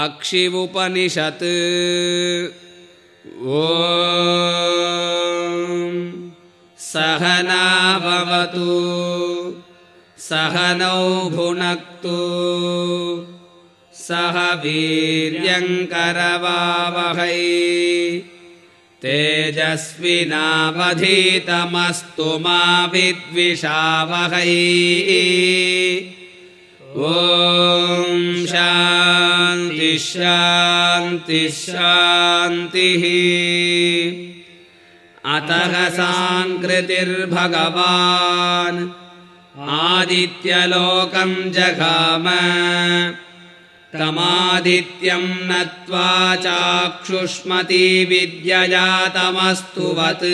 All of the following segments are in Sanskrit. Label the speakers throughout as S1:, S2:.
S1: अक्षिवुपनिषत् ओ सहनाभवतु सहनौ भुनक्तु सह वीर्यङ्करवावहै तेजस्विनावधीतमस्तु मा विद्विषावहै ॐ शान्तिः अतः साङ्कृतिर्भगवान् आदित्यलोकम् जगाम। तमादित्यम् नत्वा चाक्षुष्मती विद्यजातमस्तुवत्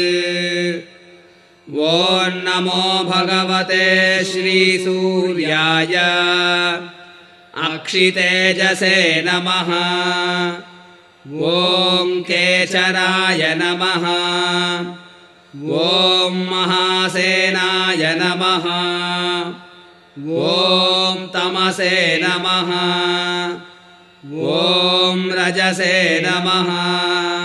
S1: नमो भगवते श्रीसूर्याय अक्षितेजसे नमः। ॐ केचराय नमः। ॐ महासेनाय नमः। ॐ तमसे नमः। ॐ रजसे नमः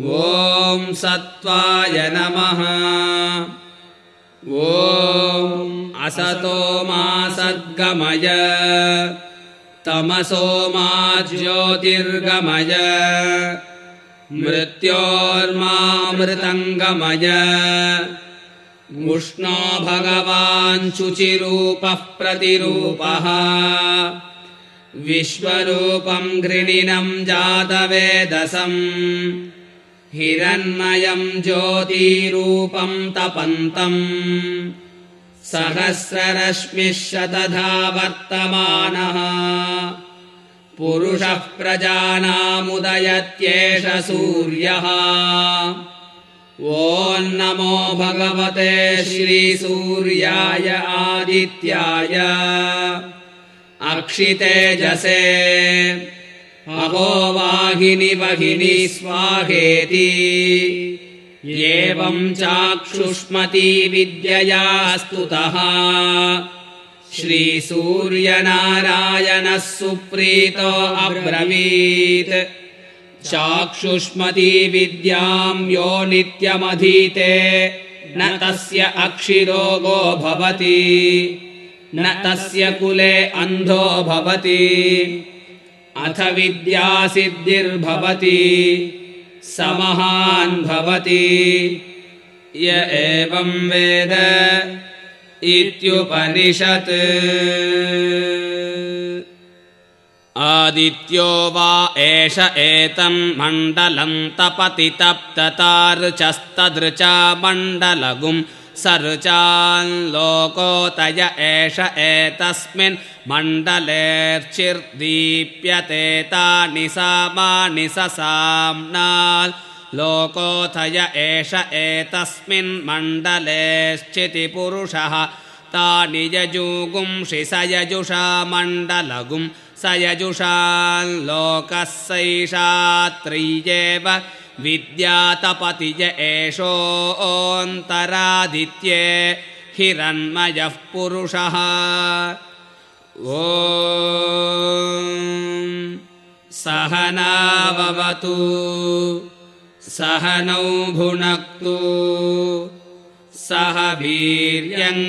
S1: ॐ सत्त्वाय नमः। ॐ असतो मा सद्गमय। तमसो मा ज्योतिर्गमय। मृत्योर्मामृतङ्गमय। उष्णो भगवान् शुचिरूपः प्रतिरूपः। विश्वरूपम् घृणिनम् जातवेदसम् हिरण्मयम् ज्योतिरूपम् तपन्तम् सहस्ररश्मिः शतधा वर्तमानः पुरुषः प्रजानामुदयत्येष सूर्यः। ॐ नमो भगवते श्रीसूर्याय आदित्याय। अक्षितेजसे अहो वाहिनि वहिनि स्वाहेति। एवम् चाक्षुष्मती विद्यया स्तुतः श्रीसूर्यनारायणः सुप्रीतो अब्रवीत्। चाक्षुष्मती विद्याम् यो नित्यमधीते न तस्य अक्षिरोगो भवति न तस्य कुले अन्धो भवति अथ विद्यासिद्धिर्भवति। समहान् भवति। य एवम् वेद इत्युपनिषत्। आदित्यो वा एष एतम् मण्डलम् तपति तप्ततार्चस्तदृचा मण्डलगुम् सर्चाल्लोकोतय एष एतस्मिन् मण्डलेऽर्चिर्दीप्यते तानि सामानि ससाम्नाल् लोकोथय एष एतस्मिन् मण्डलेश्चितिपुरुषः। तानि यजुगुंषि स यजुषा मण्डलगुम् स यजुषाल्लोकः सैषात्रीयेव विद्यातपतिज एषोऽन्तरादित्ये हिरण्मयः पुरुषः। ओ सहनावतु सहनौ भुनक्तु सह वीर्यङ्करवावहै